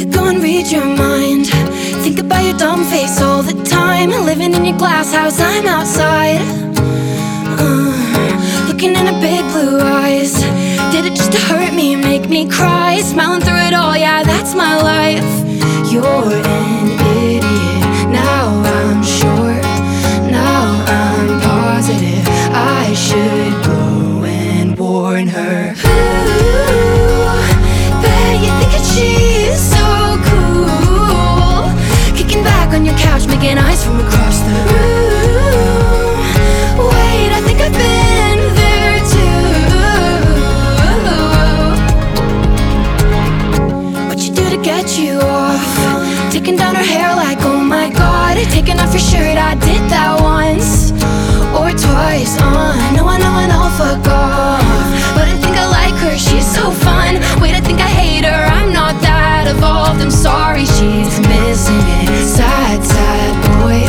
could go and read your mind. Think about your dumb face all the time. Living in your glass house, I'm outside. Uh, looking in her big blue eyes. Did it just to hurt me, make me cry? Smiling through it all, yeah, that's my life. You're an idiot. Now I'm sure. Now I'm positive. I should go and warn her. cut you off Taking down her hair like, oh my god Taking off your shirt, I did that once Or twice, uh No, I know, I all fuck off But I think I like her, she's so fun Wait, I think I hate her, I'm not that evolved I'm sorry, she's missing it Sad, sad boy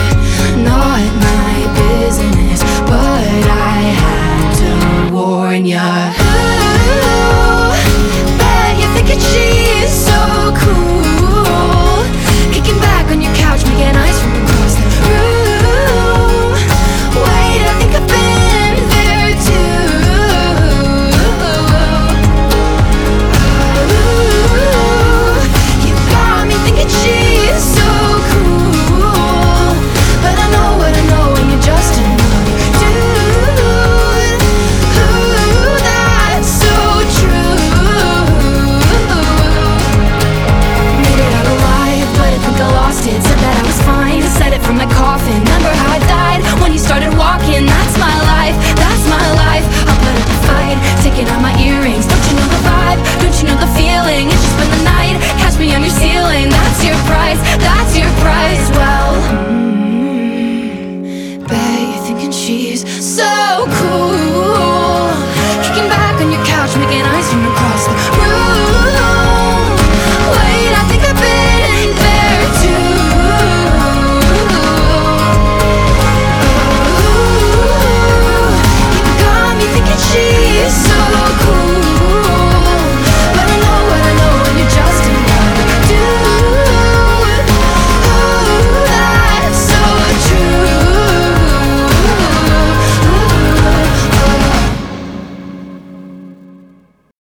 Not my business But I had to warn ya Ooh, bet you think she's so